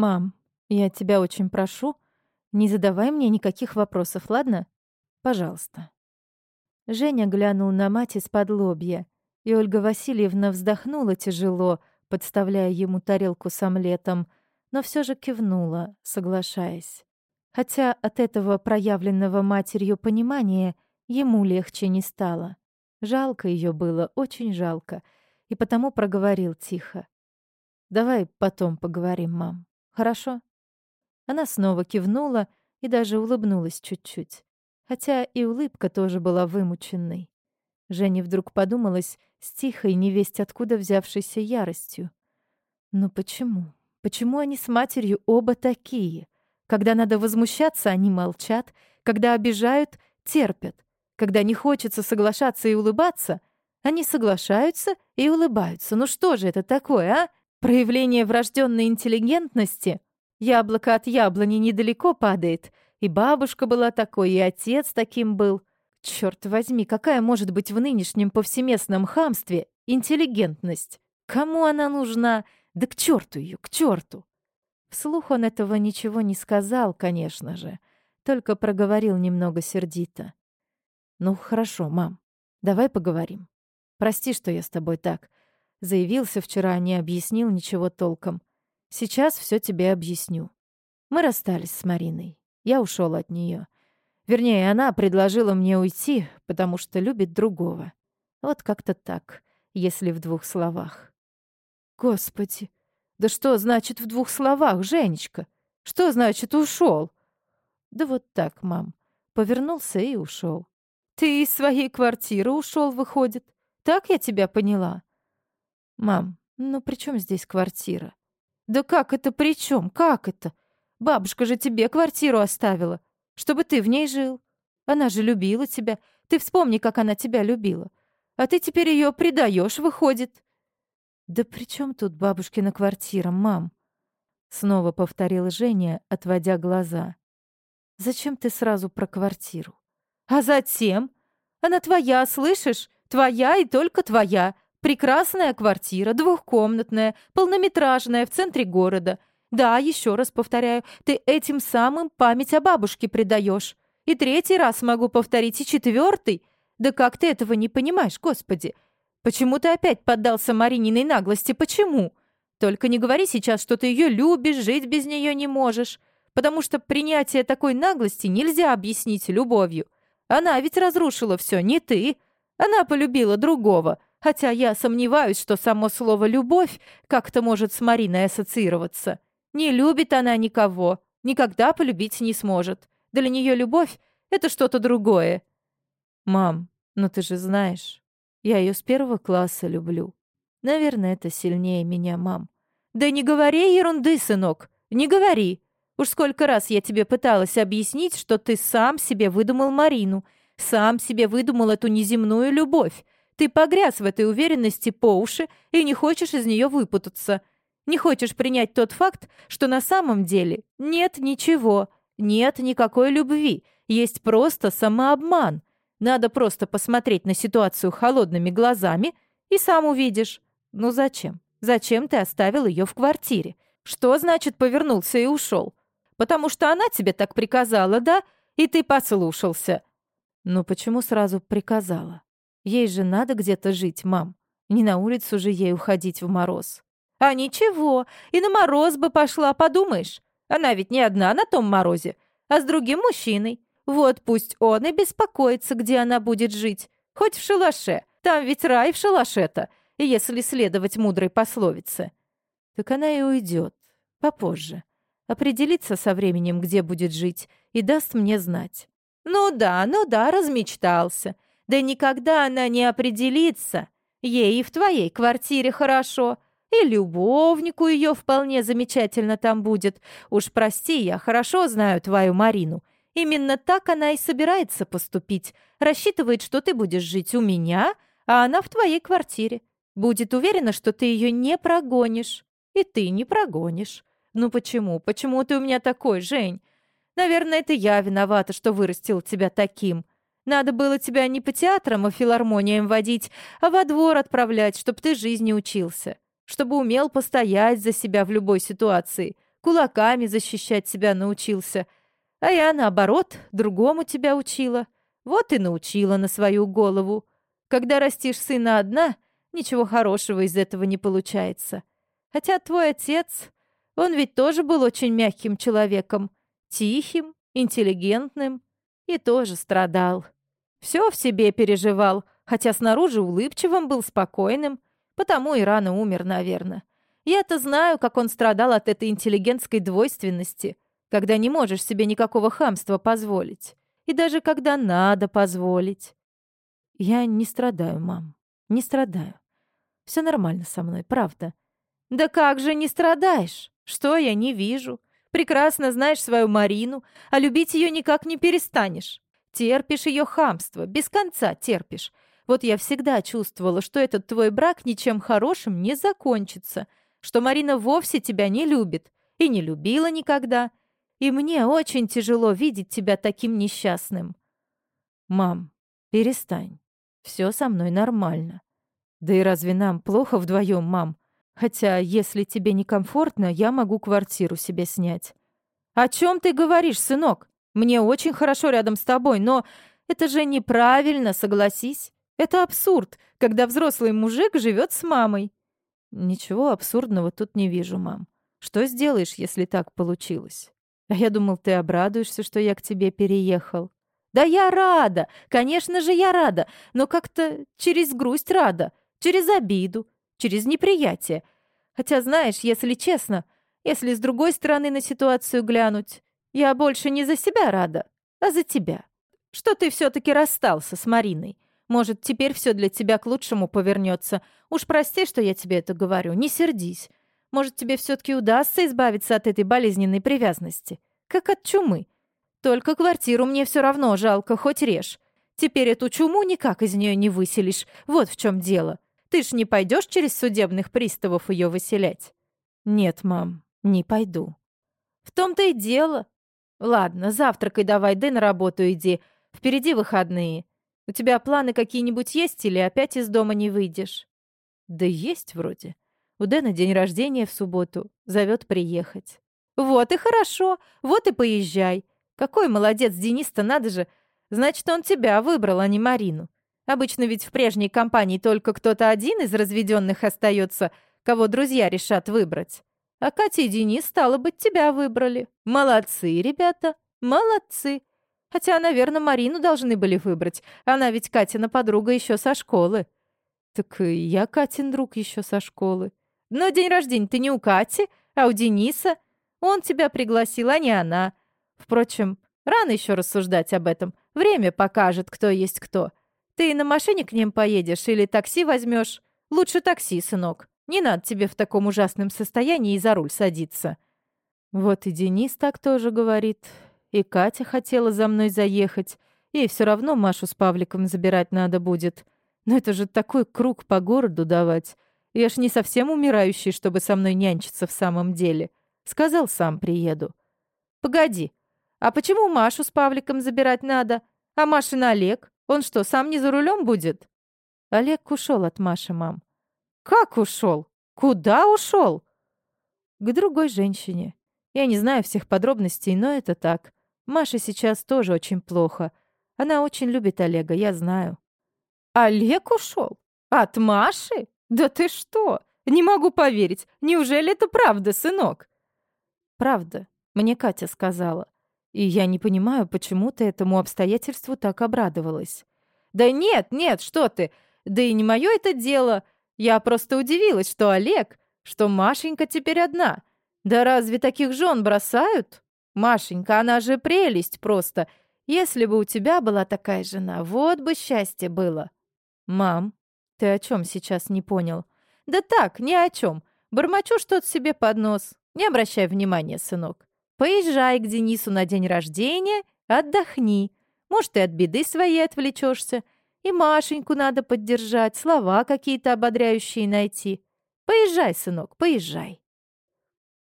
«Мам, я тебя очень прошу, не задавай мне никаких вопросов, ладно? Пожалуйста». Женя глянул на мать из-под лобья, и Ольга Васильевна вздохнула тяжело, подставляя ему тарелку с омлетом, но все же кивнула, соглашаясь. Хотя от этого проявленного матерью понимания ему легче не стало. Жалко ее было, очень жалко, и потому проговорил тихо. «Давай потом поговорим, мам. Хорошо?» Она снова кивнула и даже улыбнулась чуть-чуть. Хотя и улыбка тоже была вымученной. Жене вдруг подумалось с тихой, невесть откуда взявшейся яростью. «Ну почему? Почему они с матерью оба такие? Когда надо возмущаться, они молчат, когда обижают — терпят. Когда не хочется соглашаться и улыбаться, они соглашаются и улыбаются. Ну что же это такое, а? Проявление врожденной интеллигентности? Яблоко от яблони недалеко падает. И бабушка была такой, и отец таким был. Черт возьми, какая может быть в нынешнем повсеместном хамстве интеллигентность? Кому она нужна? Да к черту ее, к черту! Вслух он этого ничего не сказал, конечно же, только проговорил немного сердито. «Ну, хорошо, мам, давай поговорим. Прости, что я с тобой так. Заявился вчера, не объяснил ничего толком. Сейчас все тебе объясню. Мы расстались с Мариной. Я ушел от нее. Вернее, она предложила мне уйти, потому что любит другого. Вот как-то так, если в двух словах. Господи, да что значит в двух словах, Женечка? Что значит ушел? Да вот так, мам. Повернулся и ушел. Ты из своей квартиры ушел, выходит. Так я тебя поняла. Мам, ну при чем здесь квартира? Да как это при чем? Как это? Бабушка же тебе квартиру оставила, чтобы ты в ней жил. Она же любила тебя. Ты вспомни, как она тебя любила. А ты теперь ее предаешь, выходит. Да при чем тут бабушкина квартира, мам? Снова повторила Женя, отводя глаза. Зачем ты сразу про квартиру? А затем? Она твоя, слышишь? Твоя и только твоя. Прекрасная квартира, двухкомнатная, полнометражная, в центре города. Да, еще раз повторяю, ты этим самым память о бабушке предаешь. И третий раз могу повторить, и четвертый. Да как ты этого не понимаешь, господи? Почему ты опять поддался Марининой наглости? Почему? Только не говори сейчас, что ты ее любишь, жить без нее не можешь. Потому что принятие такой наглости нельзя объяснить любовью. Она ведь разрушила все, не ты. Она полюбила другого. Хотя я сомневаюсь, что само слово «любовь» как-то может с Мариной ассоциироваться. Не любит она никого, никогда полюбить не сможет. Для нее любовь — это что-то другое. Мам, ну ты же знаешь, я ее с первого класса люблю. Наверное, это сильнее меня, мам. Да не говори ерунды, сынок, не говори. Уж сколько раз я тебе пыталась объяснить, что ты сам себе выдумал Марину, сам себе выдумал эту неземную любовь. Ты погряз в этой уверенности по уши и не хочешь из нее выпутаться. Не хочешь принять тот факт, что на самом деле нет ничего, нет никакой любви, есть просто самообман. Надо просто посмотреть на ситуацию холодными глазами и сам увидишь. Ну зачем? Зачем ты оставил ее в квартире? Что значит повернулся и ушел? Потому что она тебе так приказала, да? И ты послушался». «Ну почему сразу приказала? Ей же надо где-то жить, мам. Не на улицу же ей уходить в мороз». «А ничего, и на мороз бы пошла, подумаешь. Она ведь не одна на том морозе, а с другим мужчиной. Вот пусть он и беспокоится, где она будет жить. Хоть в шалаше. Там ведь рай в шалаше-то, если следовать мудрой пословице». «Так она и уйдет. Попозже определится со временем, где будет жить, и даст мне знать. Ну да, ну да, размечтался. Да никогда она не определится. Ей и в твоей квартире хорошо. И любовнику ее вполне замечательно там будет. Уж прости, я хорошо знаю твою Марину. Именно так она и собирается поступить. Рассчитывает, что ты будешь жить у меня, а она в твоей квартире. Будет уверена, что ты ее не прогонишь. И ты не прогонишь. «Ну почему? Почему ты у меня такой, Жень? Наверное, это я виновата, что вырастил тебя таким. Надо было тебя не по театрам и филармониям водить, а во двор отправлять, чтобы ты жизни учился, чтобы умел постоять за себя в любой ситуации, кулаками защищать себя научился. А я, наоборот, другому тебя учила. Вот и научила на свою голову. Когда растишь сына одна, ничего хорошего из этого не получается. Хотя твой отец, он ведь тоже был очень мягким человеком, тихим, интеллигентным и тоже страдал. Все в себе переживал, хотя снаружи улыбчивым был спокойным, потому и рано умер, наверное. Я-то знаю, как он страдал от этой интеллигентской двойственности, когда не можешь себе никакого хамства позволить. И даже когда надо позволить. Я не страдаю, мам, не страдаю. Все нормально со мной, правда. Да как же не страдаешь? Что я не вижу? Прекрасно знаешь свою Марину, а любить ее никак не перестанешь. Терпишь ее хамство, без конца терпишь. Вот я всегда чувствовала, что этот твой брак ничем хорошим не закончится, что Марина вовсе тебя не любит и не любила никогда. И мне очень тяжело видеть тебя таким несчастным. Мам, перестань. Все со мной нормально. Да и разве нам плохо вдвоем, мам? Хотя, если тебе некомфортно, я могу квартиру себе снять. О чем ты говоришь, сынок? Мне очень хорошо рядом с тобой, но это же неправильно, согласись. Это абсурд, когда взрослый мужик живет с мамой. Ничего абсурдного тут не вижу, мам. Что сделаешь, если так получилось? А я думал, ты обрадуешься, что я к тебе переехал. Да я рада, конечно же, я рада, но как-то через грусть рада, через обиду, через неприятие. Хотя, знаешь, если честно, если с другой стороны на ситуацию глянуть, я больше не за себя рада, а за тебя. Что ты все-таки расстался с Мариной. Может, теперь все для тебя к лучшему повернется. Уж прости, что я тебе это говорю, не сердись. Может, тебе все-таки удастся избавиться от этой болезненной привязанности. Как от чумы. Только квартиру мне все равно жалко, хоть режь. Теперь эту чуму никак из нее не выселишь. Вот в чем дело. Ты ж не пойдешь через судебных приставов ее выселять? Нет, мам, не пойду. В том-то и дело. Ладно, завтракай давай, да на работу иди. Впереди выходные. У тебя планы какие-нибудь есть или опять из дома не выйдешь? Да есть вроде. У Дэна день рождения в субботу. Зовет приехать. Вот и хорошо. Вот и поезжай. Какой молодец Денис-то, надо же. Значит, он тебя выбрал, а не Марину. Обычно ведь в прежней компании только кто-то один из разведенных остается, кого друзья решат выбрать. А Катя и Денис, стало быть, тебя выбрали. Молодцы, ребята, молодцы. Хотя, наверное, Марину должны были выбрать. Она ведь Катина подруга еще со школы. Так и я Катин друг еще со школы. Но день рождения ты не у Кати, а у Дениса. Он тебя пригласил, а не она. Впрочем, рано еще рассуждать об этом. Время покажет, кто есть кто. Ты на машине к ним поедешь или такси возьмешь? Лучше такси, сынок. Не надо тебе в таком ужасном состоянии за руль садиться». Вот и Денис так тоже говорит. И Катя хотела за мной заехать. Ей все равно Машу с Павликом забирать надо будет. Но это же такой круг по городу давать. Я ж не совсем умирающий, чтобы со мной нянчиться в самом деле. Сказал, сам приеду. Погоди, а почему Машу с Павликом забирать надо? А Машин Олег? Он что, сам не за рулем будет?» Олег ушел от Маши, мам. «Как ушел? Куда ушел?» «К другой женщине. Я не знаю всех подробностей, но это так. Маша сейчас тоже очень плохо. Она очень любит Олега, я знаю». «Олег ушел? От Маши? Да ты что? Не могу поверить. Неужели это правда, сынок?» «Правда. Мне Катя сказала. И я не понимаю, почему ты этому обстоятельству так обрадовалась. Да нет, нет, что ты. Да и не мое это дело. Я просто удивилась, что Олег, что Машенька теперь одна. Да разве таких жен бросают? Машенька, она же прелесть просто. Если бы у тебя была такая жена, вот бы счастье было. Мам, ты о чем сейчас не понял? Да так, ни о чем. Бормочу что-то себе под нос. Не обращай внимания, сынок. Поезжай к Денису на день рождения, отдохни. Может, и от беды своей отвлечешься. И Машеньку надо поддержать, слова какие-то ободряющие найти. Поезжай, сынок, поезжай.